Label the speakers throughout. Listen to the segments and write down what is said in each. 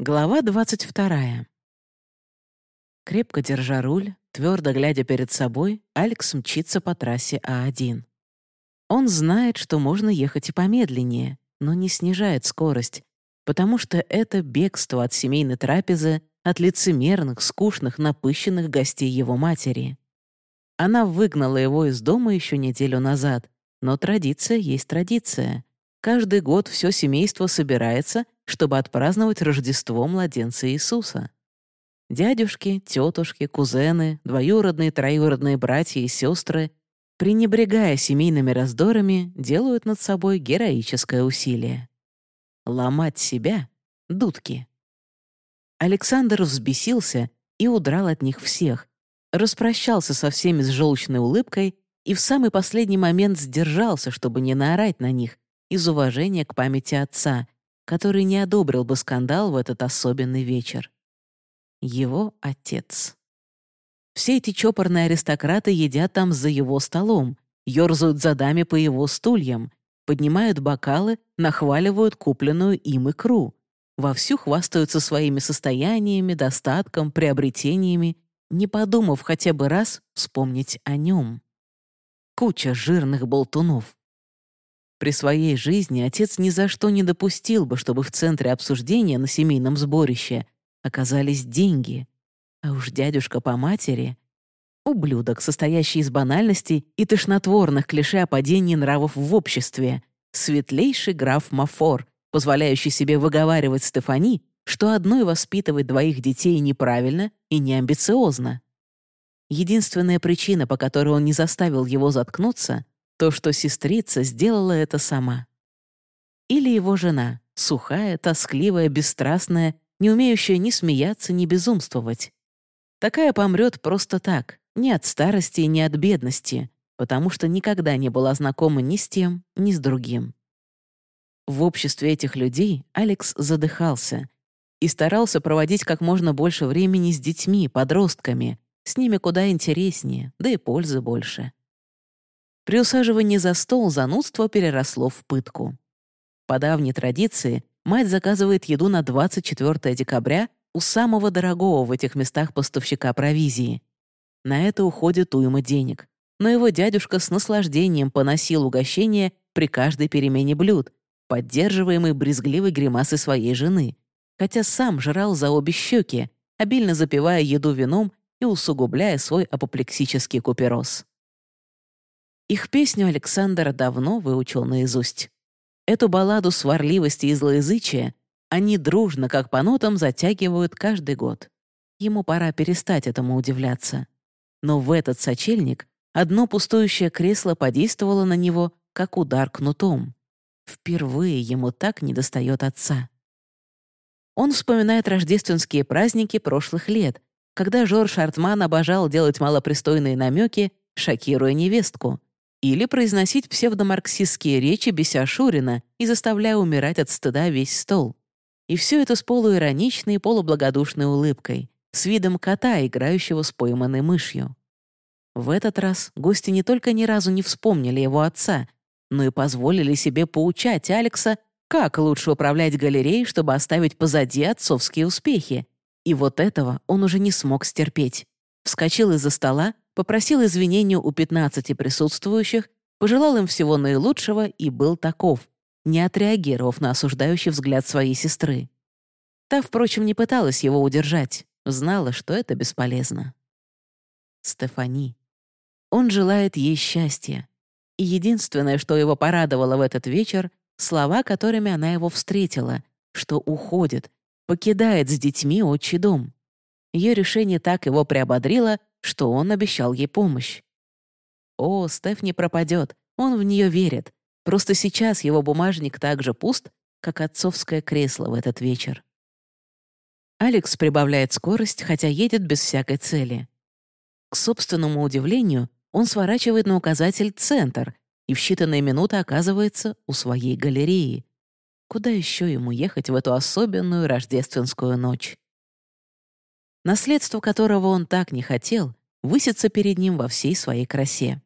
Speaker 1: Глава 22. Крепко держа руль, твердо глядя перед собой, Алекс мчится по трассе А1. Он знает, что можно ехать и помедленнее, но не снижает скорость, потому что это бегство от семейной трапезы, от лицемерных, скучных, напыщенных гостей его матери. Она выгнала его из дома еще неделю назад, но традиция есть традиция. Каждый год все семейство собирается — чтобы отпраздновать Рождество младенца Иисуса. Дядюшки, тетушки, кузены, двоюродные, троюродные братья и сестры, пренебрегая семейными раздорами, делают над собой героическое усилие. Ломать себя — дудки. Александр взбесился и удрал от них всех, распрощался со всеми с желчной улыбкой и в самый последний момент сдержался, чтобы не наорать на них из уважения к памяти отца — который не одобрил бы скандал в этот особенный вечер. Его отец. Все эти чопорные аристократы едят там за его столом, ёрзают задами по его стульям, поднимают бокалы, нахваливают купленную им икру, вовсю хвастаются своими состояниями, достатком, приобретениями, не подумав хотя бы раз вспомнить о нем. Куча жирных болтунов. При своей жизни отец ни за что не допустил бы, чтобы в центре обсуждения на семейном сборище оказались деньги. А уж дядюшка по матери — ублюдок, состоящий из банальностей и тошнотворных клише о падении нравов в обществе, светлейший граф Мафор, позволяющий себе выговаривать Стефани, что одной воспитывать двоих детей неправильно и неамбициозно. Единственная причина, по которой он не заставил его заткнуться — то, что сестрица сделала это сама. Или его жена, сухая, тоскливая, бесстрастная, не умеющая ни смеяться, ни безумствовать. Такая помрет просто так, не от старости и не от бедности, потому что никогда не была знакома ни с тем, ни с другим. В обществе этих людей Алекс задыхался и старался проводить как можно больше времени с детьми, подростками, с ними куда интереснее, да и пользы больше. При усаживании за стол занудство переросло в пытку. По давней традиции мать заказывает еду на 24 декабря у самого дорогого в этих местах поставщика провизии. На это уходит уйма денег. Но его дядюшка с наслаждением поносил угощение при каждой перемене блюд, поддерживаемый брезгливой гримасой своей жены, хотя сам жрал за обе щеки, обильно запивая еду вином и усугубляя свой апоплексический купероз. Их песню Александр давно выучил наизусть. Эту балладу сварливости и злоязычия они дружно, как по нотам, затягивают каждый год. Ему пора перестать этому удивляться. Но в этот сочельник одно пустующее кресло подействовало на него, как удар кнутом. Впервые ему так недостает отца. Он вспоминает рождественские праздники прошлых лет, когда Жорж Артман обожал делать малопристойные намеки, шокируя невестку, или произносить псевдомарксистские речи беся Шурина и заставляя умирать от стыда весь стол. И все это с полуироничной и полублагодушной улыбкой, с видом кота, играющего с пойманной мышью. В этот раз гости не только ни разу не вспомнили его отца, но и позволили себе поучать Алекса, как лучше управлять галереей, чтобы оставить позади отцовские успехи. И вот этого он уже не смог стерпеть. Вскочил из-за стола, попросил извинения у 15 присутствующих, пожелал им всего наилучшего и был таков, не отреагировав на осуждающий взгляд своей сестры. Та, впрочем, не пыталась его удержать, знала, что это бесполезно. Стефани. Он желает ей счастья. И единственное, что его порадовало в этот вечер, слова, которыми она его встретила, что уходит, покидает с детьми отчий дом. Ее решение так его приободрило, что он обещал ей помощь. О, Стеф не пропадет, он в нее верит. Просто сейчас его бумажник так же пуст, как отцовское кресло в этот вечер. Алекс прибавляет скорость, хотя едет без всякой цели. К собственному удивлению, он сворачивает на указатель «Центр» и в считанные минуты оказывается у своей галереи. Куда еще ему ехать в эту особенную рождественскую ночь? Наследство которого он так не хотел, высится перед ним во всей своей красе.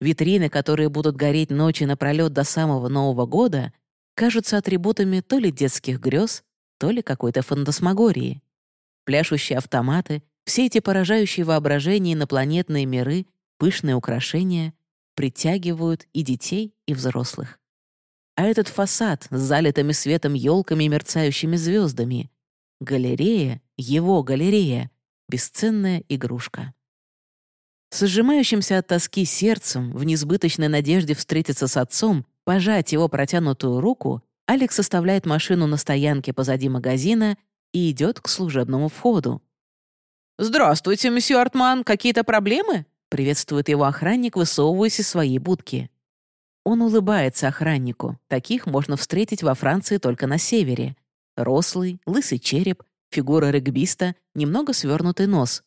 Speaker 1: Витрины, которые будут гореть ночи напролет до самого Нового года, кажутся атрибутами то ли детских грез, то ли какой-то фантасмагории. Пляшущие автоматы, все эти поражающие воображение инопланетные миры, пышные украшения притягивают и детей, и взрослых. А этот фасад с залитыми светом елками и мерцающими звездами — галерея, его галерея, бесценная игрушка. С сжимающимся от тоски сердцем, в несбыточной надежде встретиться с отцом, пожать его протянутую руку, Алекс оставляет машину на стоянке позади магазина и идет к служебному входу. «Здравствуйте, месье Артман, какие-то проблемы?» приветствует его охранник, высовываясь из своей будки. Он улыбается охраннику. Таких можно встретить во Франции только на севере. Рослый, лысый череп, фигура регбиста, немного свернутый нос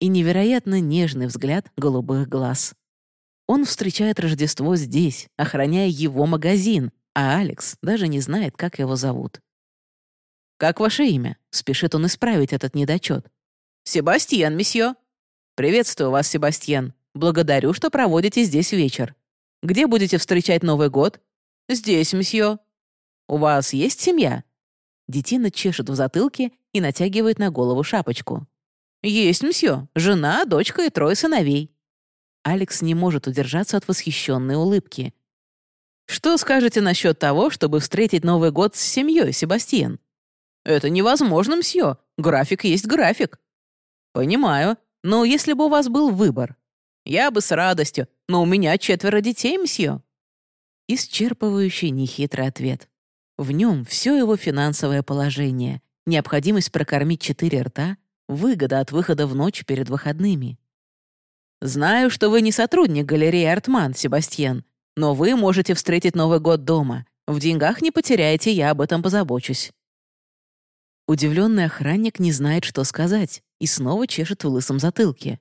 Speaker 1: и невероятно нежный взгляд голубых глаз. Он встречает Рождество здесь, охраняя его магазин, а Алекс даже не знает, как его зовут. «Как ваше имя?» — спешит он исправить этот недочет. «Себастьян, месье». «Приветствую вас, Себастьян. Благодарю, что проводите здесь вечер. Где будете встречать Новый год?» «Здесь, месье». «У вас есть семья?» Детина чешет в затылке и натягивает на голову шапочку. «Есть, мсье. Жена, дочка и трое сыновей». Алекс не может удержаться от восхищенной улыбки. «Что скажете насчет того, чтобы встретить Новый год с семьей, Себастьян?» «Это невозможно, мсье. График есть график». «Понимаю. Но если бы у вас был выбор?» «Я бы с радостью, но у меня четверо детей, мсье». Исчерпывающий нехитрый ответ. В нем все его финансовое положение, необходимость прокормить четыре рта, выгода от выхода в ночь перед выходными. «Знаю, что вы не сотрудник галереи «Артман», Себастьян, но вы можете встретить Новый год дома. В деньгах не потеряете, я об этом позабочусь». Удивленный охранник не знает, что сказать, и снова чешет в лысом затылке.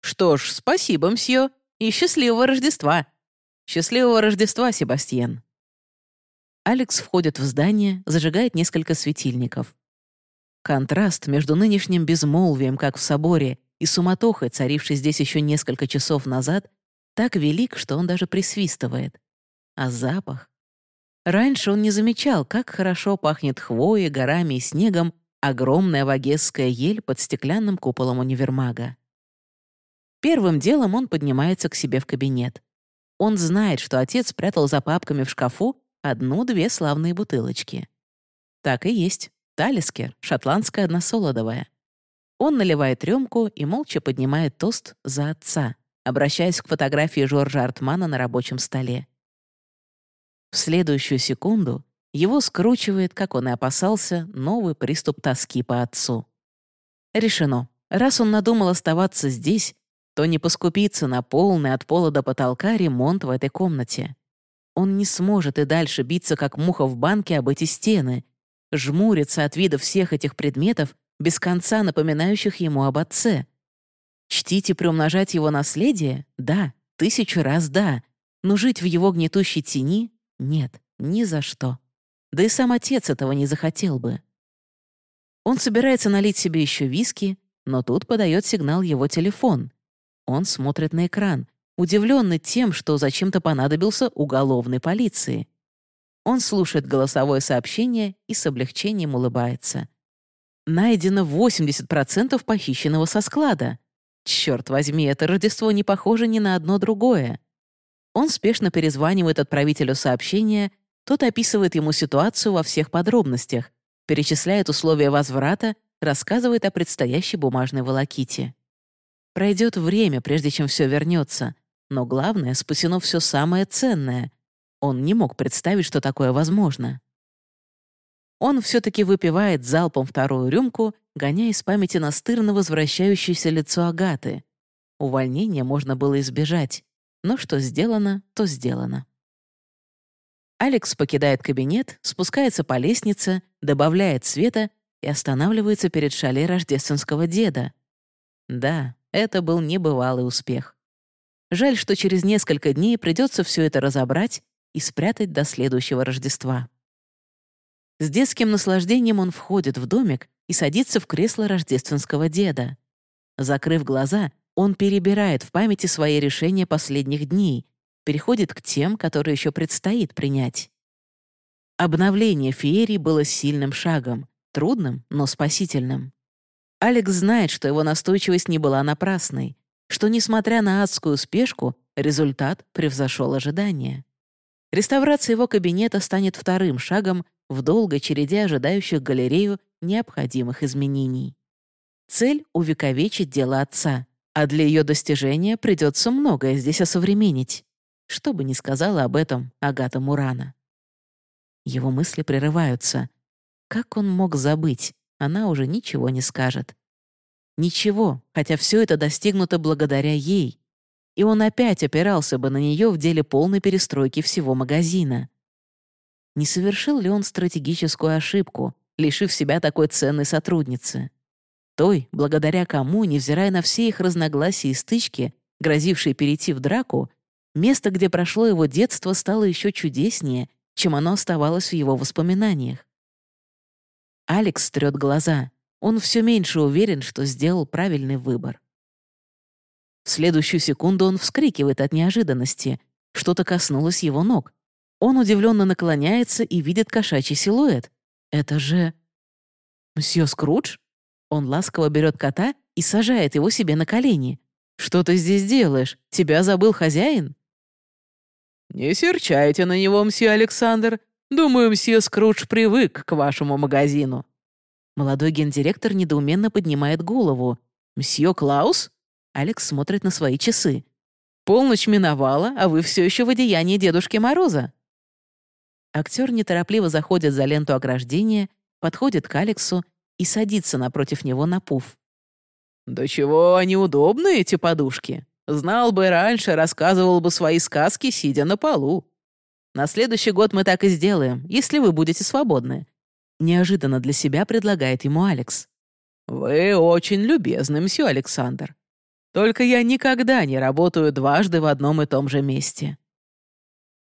Speaker 1: «Что ж, спасибо, мсье, и счастливого Рождества!» «Счастливого Рождества, Себастьян!» Алекс входит в здание, зажигает несколько светильников. Контраст между нынешним безмолвием, как в соборе, и суматохой, царившей здесь еще несколько часов назад, так велик, что он даже присвистывает. А запах? Раньше он не замечал, как хорошо пахнет хвоей, горами и снегом огромная вагесская ель под стеклянным куполом универмага. Первым делом он поднимается к себе в кабинет. Он знает, что отец спрятал за папками в шкафу Одну-две славные бутылочки. Так и есть. Талискер, шотландская односолодовая. Он наливает рюмку и молча поднимает тост за отца, обращаясь к фотографии Жоржа Артмана на рабочем столе. В следующую секунду его скручивает, как он и опасался, новый приступ тоски по отцу. Решено. Раз он надумал оставаться здесь, то не поскупиться на полный от пола до потолка ремонт в этой комнате. Он не сможет и дальше биться, как муха в банке, об эти стены, жмуриться от вида всех этих предметов, без конца напоминающих ему об отце. Чтить и приумножать его наследие? Да, тысячу раз да. Но жить в его гнетущей тени? Нет, ни за что. Да и сам отец этого не захотел бы. Он собирается налить себе еще виски, но тут подает сигнал его телефон. Он смотрит на экран удивленный тем, что зачем-то понадобился уголовной полиции. Он слушает голосовое сообщение и с облегчением улыбается. Найдено 80% похищенного со склада. Черт возьми, это Рождество не похоже ни на одно другое. Он спешно перезванивает отправителю сообщения, тот описывает ему ситуацию во всех подробностях, перечисляет условия возврата, рассказывает о предстоящей бумажной волоките. Пройдет время, прежде чем все вернется, но главное, спасено все самое ценное. Он не мог представить, что такое возможно. Он все-таки выпивает залпом вторую рюмку, гоняя из памяти настырно возвращающееся лицо Агаты. Увольнение можно было избежать, но что сделано, то сделано. Алекс покидает кабинет, спускается по лестнице, добавляет света и останавливается перед шале рождественского деда. Да, это был небывалый успех. Жаль, что через несколько дней придется все это разобрать и спрятать до следующего Рождества. С детским наслаждением он входит в домик и садится в кресло рождественского деда. Закрыв глаза, он перебирает в памяти свои решения последних дней, переходит к тем, которые еще предстоит принять. Обновление феерии было сильным шагом. трудным, но спасительным. Алекс знает, что его настойчивость не была напрасной, что, несмотря на адскую спешку, результат превзошел ожидания. Реставрация его кабинета станет вторым шагом в долгой череде ожидающих галерею необходимых изменений. Цель — увековечить дело отца, а для ее достижения придется многое здесь осовременить. Что бы ни сказала об этом Агата Мурана. Его мысли прерываются. Как он мог забыть? Она уже ничего не скажет. Ничего, хотя все это достигнуто благодаря ей. И он опять опирался бы на нее в деле полной перестройки всего магазина. Не совершил ли он стратегическую ошибку, лишив себя такой ценной сотрудницы? Той, благодаря кому, невзирая на все их разногласия и стычки, грозившие перейти в драку, место, где прошло его детство, стало еще чудеснее, чем оно оставалось в его воспоминаниях. Алекс трет глаза. Он все меньше уверен, что сделал правильный выбор. В следующую секунду он вскрикивает от неожиданности. Что-то коснулось его ног. Он удивленно наклоняется и видит кошачий силуэт. Это же... «Мсье Скрудж?» Он ласково берет кота и сажает его себе на колени. «Что ты здесь делаешь? Тебя забыл хозяин?»
Speaker 2: «Не серчайте на него, мсье Александр. Думаю, мсье Скрудж привык к вашему магазину».
Speaker 1: Молодой гендиректор недоуменно поднимает голову. «Мсье Клаус?» Алекс смотрит на свои часы. «Полночь миновала, а вы все еще в одеянии Дедушки Мороза». Актер неторопливо заходит за ленту ограждения, подходит к Алексу и садится напротив него на пуф.
Speaker 2: «Да чего они удобны, эти подушки? Знал бы раньше, рассказывал бы свои сказки, сидя на полу.
Speaker 1: На следующий год мы так и сделаем, если вы будете свободны. Неожиданно для себя предлагает ему Алекс.
Speaker 2: «Вы очень любезны, мсье Александр. Только я никогда не работаю дважды в одном и том же месте».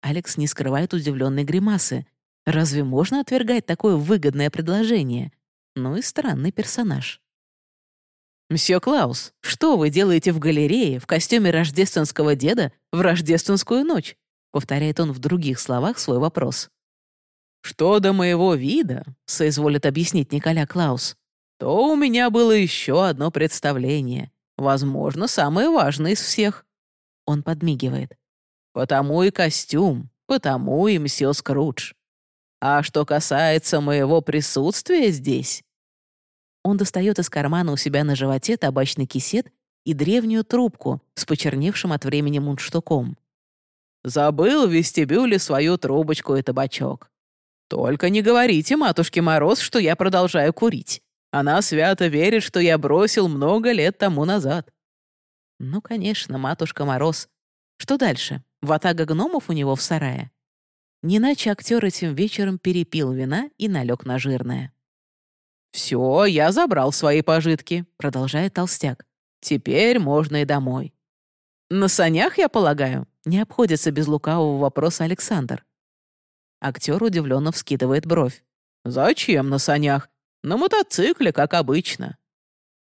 Speaker 1: Алекс не скрывает удивленной гримасы. Разве можно отвергать такое выгодное предложение? Ну и странный персонаж. «Мсье Клаус, что вы делаете в галерее в костюме рождественского деда в рождественскую ночь?» повторяет он в других словах свой вопрос.
Speaker 2: «Что до моего вида», — соизволит объяснить Николя Клаус, «то у меня было еще одно представление, возможно, самое важное из всех».
Speaker 1: Он подмигивает.
Speaker 2: «Потому и костюм, потому и мсье Скрудж. А что касается моего присутствия здесь...»
Speaker 1: Он достает из кармана у себя на животе табачный кисет и древнюю трубку с почерневшим от времени мундштуком.
Speaker 2: Забыл в вестибюле свою трубочку и табачок. Только не говорите матушке Мороз, что я продолжаю курить. Она свято верит, что я бросил много лет тому назад».
Speaker 1: «Ну, конечно, матушка Мороз. Что дальше? Ватага гномов у него в сарае?» Не иначе актер этим вечером перепил вина и налег на жирное.
Speaker 2: «Все, я забрал свои пожитки», —
Speaker 1: продолжает толстяк.
Speaker 2: «Теперь можно и домой». «На санях, я полагаю?»
Speaker 1: Не обходится без лукавого вопроса Александр. Актер удивленно вскидывает бровь.
Speaker 2: «Зачем на санях? На мотоцикле, как обычно».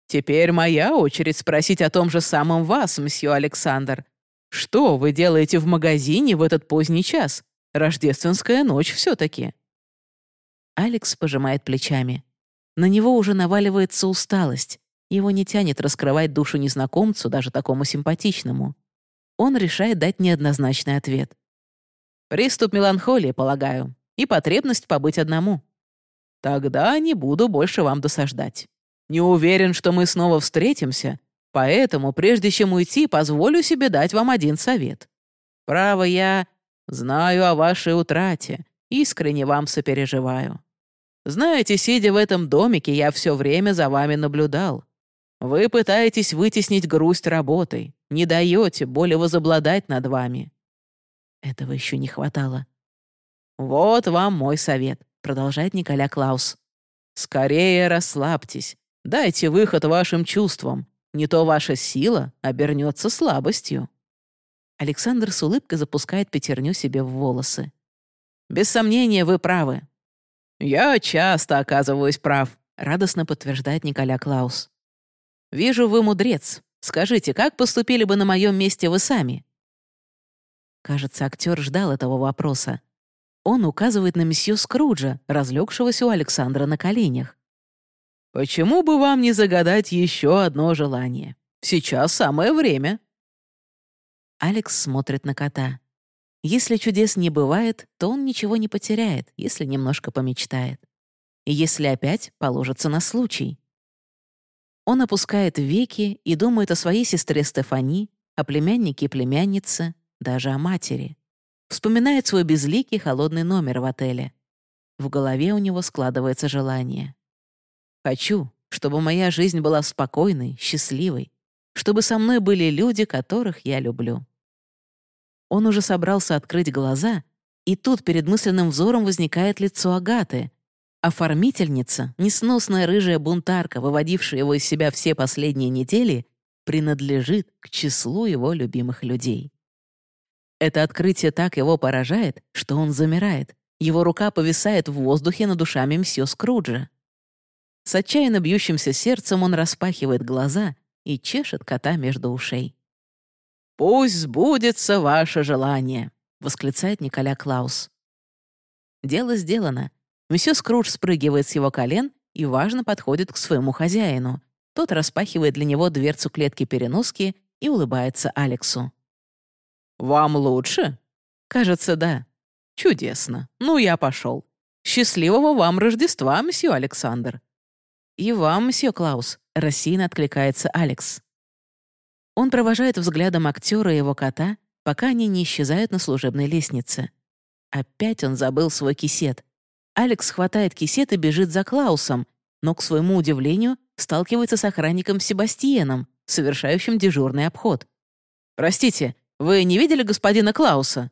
Speaker 2: «Теперь моя очередь спросить о том же самом вас, мсье Александр. Что вы делаете в магазине в этот поздний час? Рождественская ночь все-таки».
Speaker 1: Алекс пожимает плечами. На него уже наваливается усталость. Его не тянет раскрывать душу незнакомцу, даже такому симпатичному он решает дать неоднозначный ответ. «Приступ меланхолии, полагаю, и потребность побыть одному. Тогда не буду больше вам досаждать. Не уверен, что мы снова встретимся, поэтому, прежде чем уйти, позволю себе дать вам один совет. Право, я знаю о вашей утрате, искренне вам сопереживаю. Знаете, сидя в этом домике, я все время за вами наблюдал. Вы пытаетесь вытеснить грусть работой, не даете более возобладать над вами. Этого еще не хватало. Вот вам мой совет, продолжает Николя Клаус. Скорее расслабьтесь, дайте выход вашим чувствам, не то ваша сила обернется слабостью. Александр с улыбкой запускает пятерню себе в волосы. «Без сомнения, вы правы». «Я часто оказываюсь прав», — радостно подтверждает Николя Клаус. «Вижу, вы мудрец. Скажите, как поступили бы на моем месте вы сами?» Кажется, актер ждал этого вопроса. Он указывает на месье Скруджа, разлегшегося у Александра на коленях.
Speaker 2: «Почему бы вам не загадать еще одно желание? Сейчас самое время».
Speaker 1: Алекс смотрит на кота. Если чудес не бывает, то он ничего не потеряет, если немножко помечтает. И если опять положится на случай. Он опускает веки и думает о своей сестре Стефани, о племяннике и племяннице, даже о матери. Вспоминает свой безликий холодный номер в отеле. В голове у него складывается желание. «Хочу, чтобы моя жизнь была спокойной, счастливой, чтобы со мной были люди, которых я люблю». Он уже собрался открыть глаза, и тут перед мысленным взором возникает лицо Агаты, Оформительница, несносная рыжая бунтарка, выводившая его из себя все последние недели, принадлежит к числу его любимых людей. Это открытие так его поражает, что он замирает. Его рука повисает в воздухе над душами мсье Скруджа. С отчаянно бьющимся сердцем он распахивает глаза и чешет кота между ушей. «Пусть сбудется ваше желание», — восклицает Николя Клаус. Дело сделано. Месье Скрудж спрыгивает с его колен и, важно, подходит к своему хозяину. Тот распахивает для него дверцу клетки-переноски и улыбается Алексу. «Вам лучше?» «Кажется, да». «Чудесно. Ну, я пошел. Счастливого вам Рождества, месье Александр». «И вам, месье Клаус», — рассеянно откликается Алекс. Он провожает взглядом актера и его кота, пока они не исчезают на служебной лестнице. Опять он забыл свой кисет. Алекс хватает кисет и бежит за Клаусом, но, к своему удивлению, сталкивается с охранником Себастьеном, совершающим дежурный обход. «Простите, вы не видели господина Клауса?»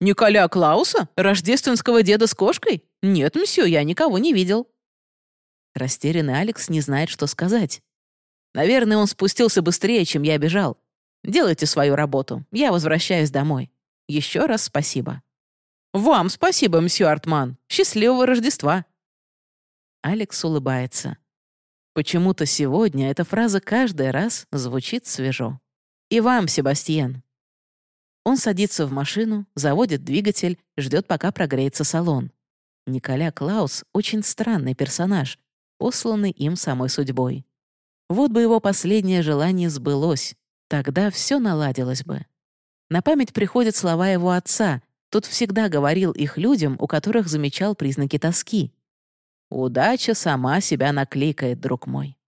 Speaker 1: «Николя Клауса? Рождественского деда с кошкой? Нет, мсье, я никого не видел». Растерянный Алекс не знает, что сказать. Наверное, он спустился быстрее, чем я бежал. Делайте свою работу. Я возвращаюсь домой. Еще раз спасибо. «Вам спасибо, мсье Артман. Счастливого Рождества!» Алекс улыбается. Почему-то сегодня эта фраза каждый раз звучит свежо. «И вам, Себастьян!» Он садится в машину, заводит двигатель, ждет, пока прогреется салон. Николя Клаус — очень странный персонаж, посланный им самой судьбой. Вот бы его последнее желание сбылось, тогда все наладилось бы. На память приходят слова его отца, тот всегда говорил их людям, у которых замечал признаки тоски. «Удача сама себя накликает, друг мой».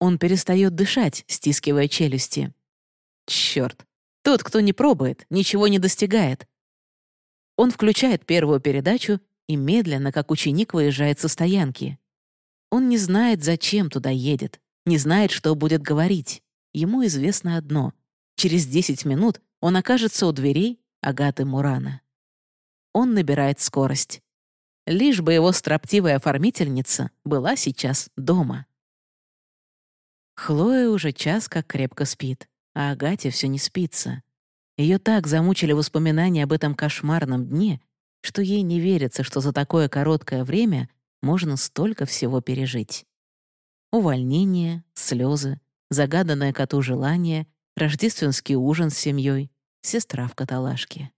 Speaker 1: Он перестает дышать, стискивая челюсти. Черт, тот, кто не пробует, ничего не достигает. Он включает первую передачу и медленно, как ученик, выезжает со стоянки. Он не знает, зачем туда едет, не знает, что будет говорить. Ему известно одно. Через 10 минут он окажется у дверей Агаты Мурана. Он набирает скорость. Лишь бы его строптивая оформительница была сейчас дома. Хлоя уже час как крепко спит, а Агате все не спится. Ее так замучили воспоминания об этом кошмарном дне, что ей не верится, что за такое короткое время можно столько всего пережить. Увольнение, слезы, загаданное коту желание, рождественский ужин с семьей, сестра в каталажке.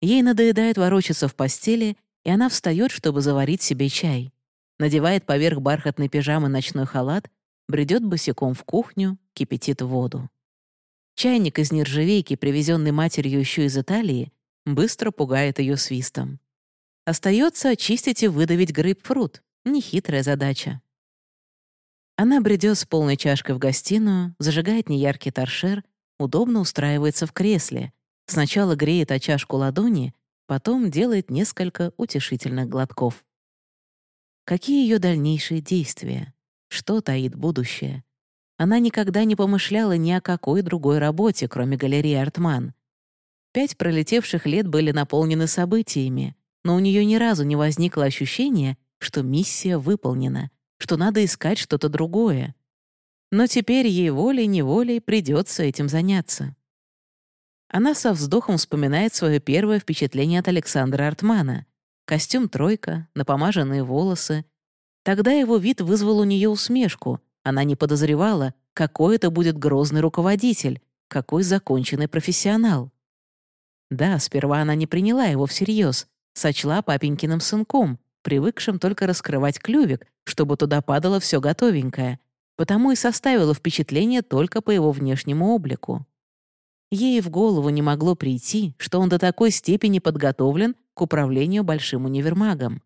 Speaker 1: Ей надоедает ворочаться в постели, и она встает, чтобы заварить себе чай. Надевает поверх бархатной пижамы ночной халат, бредет босиком в кухню, кипятит воду. Чайник из нержавейки, привезенный матерью еще из Италии, быстро пугает ее свистом. Остается очистить и выдавить грейпфрут. Нехитрая задача. Она бредет с полной чашкой в гостиную, зажигает неяркий торшер удобно устраивается в кресле, сначала греет о чашку ладони, потом делает несколько утешительных глотков. Какие ее дальнейшие действия? Что таит будущее? Она никогда не помышляла ни о какой другой работе, кроме галереи «Артман». Пять пролетевших лет были наполнены событиями, но у нее ни разу не возникло ощущения, что миссия выполнена, что надо искать что-то другое, но теперь ей волей-неволей придется этим заняться. Она со вздохом вспоминает свое первое впечатление от Александра Артмана. Костюм «тройка», напомаженные волосы. Тогда его вид вызвал у нее усмешку. Она не подозревала, какой это будет грозный руководитель, какой законченный профессионал. Да, сперва она не приняла его всерьез, сочла папенькиным сынком, привыкшим только раскрывать клювик, чтобы туда падало все готовенькое, потому и составила впечатление только по его внешнему облику. Ей в голову не могло прийти, что он до такой степени подготовлен к управлению большим универмагом.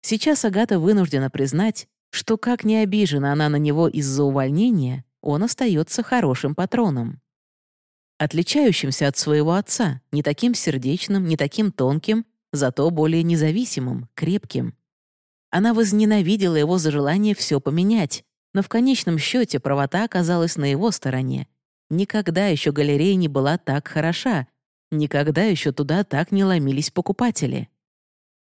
Speaker 1: Сейчас Агата вынуждена признать, что как не обижена она на него из-за увольнения, он остается хорошим патроном. Отличающимся от своего отца, не таким сердечным, не таким тонким, зато более независимым, крепким. Она возненавидела его за желание все поменять, но в конечном счете правота оказалась на его стороне. Никогда еще галерея не была так хороша, никогда еще туда так не ломились покупатели.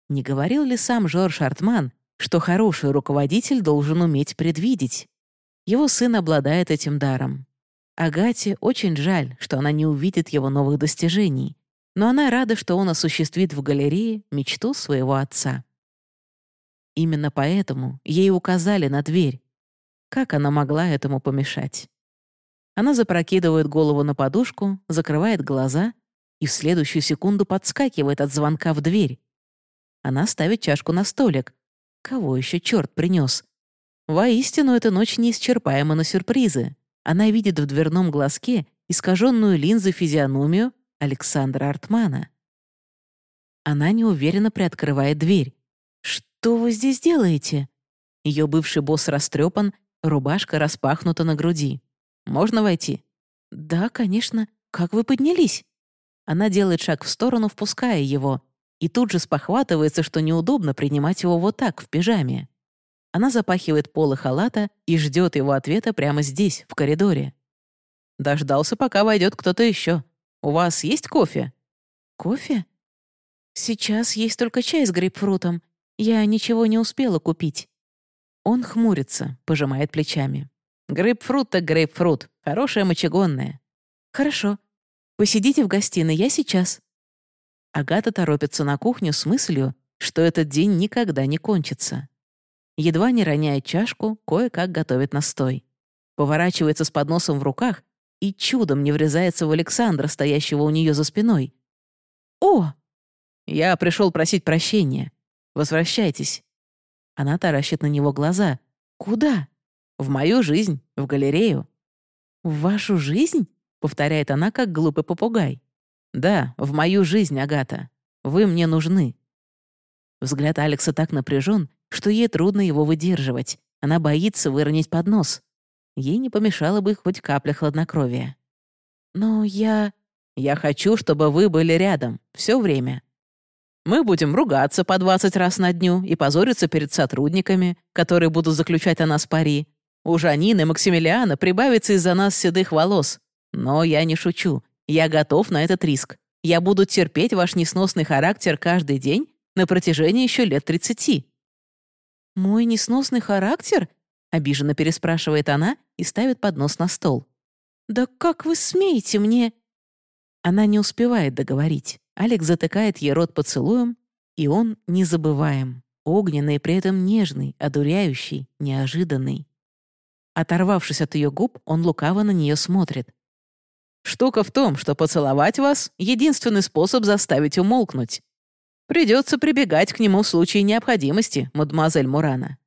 Speaker 1: Не говорил ли сам Жорж Артман, что хороший руководитель должен уметь предвидеть? Его сын обладает этим даром. Агате очень жаль, что она не увидит его новых достижений, но она рада, что он осуществит в галерее мечту своего отца. Именно поэтому ей указали на дверь. Как она могла этому помешать? Она запрокидывает голову на подушку, закрывает глаза и в следующую секунду подскакивает от звонка в дверь. Она ставит чашку на столик. Кого еще черт принес? Воистину, эта ночь неисчерпаема на сюрпризы. Она видит в дверном глазке искаженную линзы физиономию Александра Артмана. Она неуверенно приоткрывает дверь. «Что вы здесь делаете?» Ее бывший босс растрепан, рубашка распахнута на груди. «Можно войти?» «Да, конечно. Как вы поднялись?» Она делает шаг в сторону, впуская его, и тут же спохватывается, что неудобно принимать его вот так, в пижаме. Она запахивает полы халата и ждет его ответа прямо здесь, в коридоре. Дождался, пока войдет кто-то еще. У вас есть кофе? Кофе? Сейчас есть только чай с грейпфрутом. Я ничего не успела купить. Он хмурится, пожимает плечами. Грейпфрут так грейпфрут. Хорошее мочегонное. Хорошо. Посидите в гостиной, я сейчас. Агата торопится на кухню с мыслью, что этот день никогда не кончится. Едва не роняет чашку, кое-как готовит настой. Поворачивается с подносом в руках и чудом не врезается в Александра, стоящего у нее за спиной. «О!» «Я пришел просить прощения. Возвращайтесь». Она таращит на него глаза. «Куда?» «В мою жизнь, в галерею». «В вашу жизнь?» — повторяет она, как глупый попугай. «Да, в мою жизнь, Агата. Вы мне нужны». Взгляд Алекса так напряжен, что ей трудно его выдерживать. Она боится выронить поднос. Ей не помешало бы хоть капля хладнокровия. «Но я...» «Я хочу, чтобы вы были рядом. все время. Мы будем ругаться по 20 раз на дню и позориться перед сотрудниками, которые будут заключать о нас пари. У Жанины Максимилиана прибавится из-за нас седых волос. Но я не шучу. Я готов на этот риск. Я буду терпеть ваш несносный характер каждый день на протяжении еще лет тридцати». «Мой несносный характер?» — обиженно переспрашивает она и ставит поднос на стол. «Да как вы смеете мне...» Она не успевает договорить. Алекс затыкает ей рот поцелуем, и он незабываем, огненный, при этом нежный, одуряющий, неожиданный. Оторвавшись от ее губ, он лукаво на нее смотрит. Штука в том, что поцеловать вас — единственный способ заставить умолкнуть. Придется прибегать к нему в случае необходимости, мадемуазель Мурана».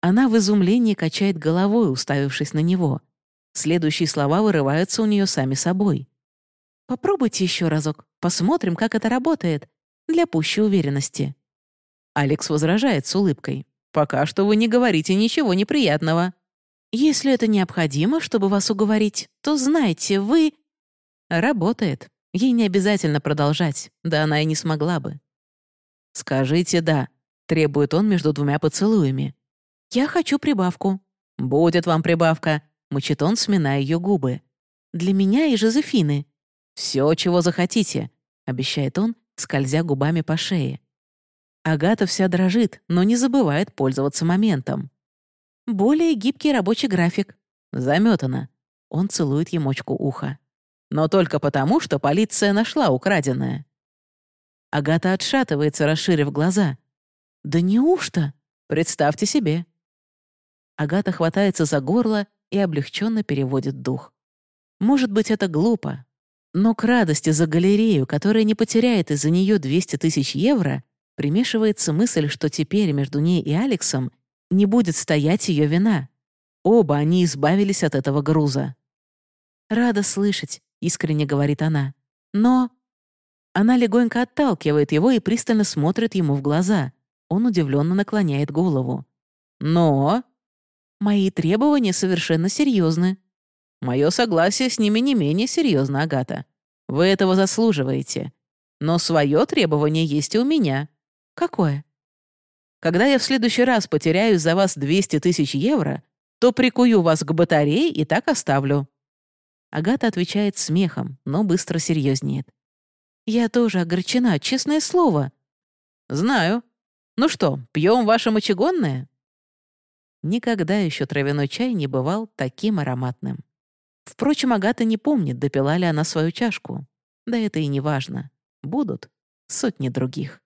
Speaker 1: Она в изумлении качает головой, уставившись на него. Следующие слова вырываются у нее сами собой. «Попробуйте еще разок. Посмотрим, как это работает. Для пущей уверенности». Алекс возражает с улыбкой. «Пока что вы не говорите ничего неприятного». Если это необходимо, чтобы вас уговорить, то знайте, вы...» Работает. Ей не обязательно продолжать, да она и не смогла бы. «Скажите «да», — требует он между двумя поцелуями. «Я хочу прибавку». «Будет вам прибавка», — мучит он, сминая ее губы. «Для меня и Жозефины». «Все, чего захотите», — обещает он, скользя губами по шее. Агата вся дрожит, но не забывает пользоваться моментом. Более гибкий рабочий график. Заметано. Он целует ей мочку уха. Но только потому, что полиция нашла украденное. Агата отшатывается, расширив глаза. «Да неужто? Представьте себе». Агата хватается за горло и облегченно переводит дух. Может быть, это глупо, Но к радости за галерею, которая не потеряет из-за нее 200 тысяч евро, примешивается мысль, что теперь между ней и Алексом не будет стоять ее вина. Оба они избавились от этого груза. «Рада слышать», — искренне говорит она. «Но...» Она легонько отталкивает его и пристально смотрит ему в глаза. Он удивленно наклоняет голову. «Но...» «Мои требования совершенно серьезны», Мое согласие с ними не менее серьезно, Агата. Вы этого заслуживаете. Но свое требование есть и у меня. Какое? Когда я в следующий раз потеряю за вас 200 тысяч евро, то прикую вас к батарее и так оставлю». Агата отвечает смехом, но быстро серьезнеет. «Я тоже огорчена, честное слово». «Знаю. Ну что, пьем ваше мочегонное?» Никогда еще травяной чай не бывал таким ароматным. Впрочем, Агата не помнит, допила ли она свою чашку. Да это и не важно. Будут сотни других.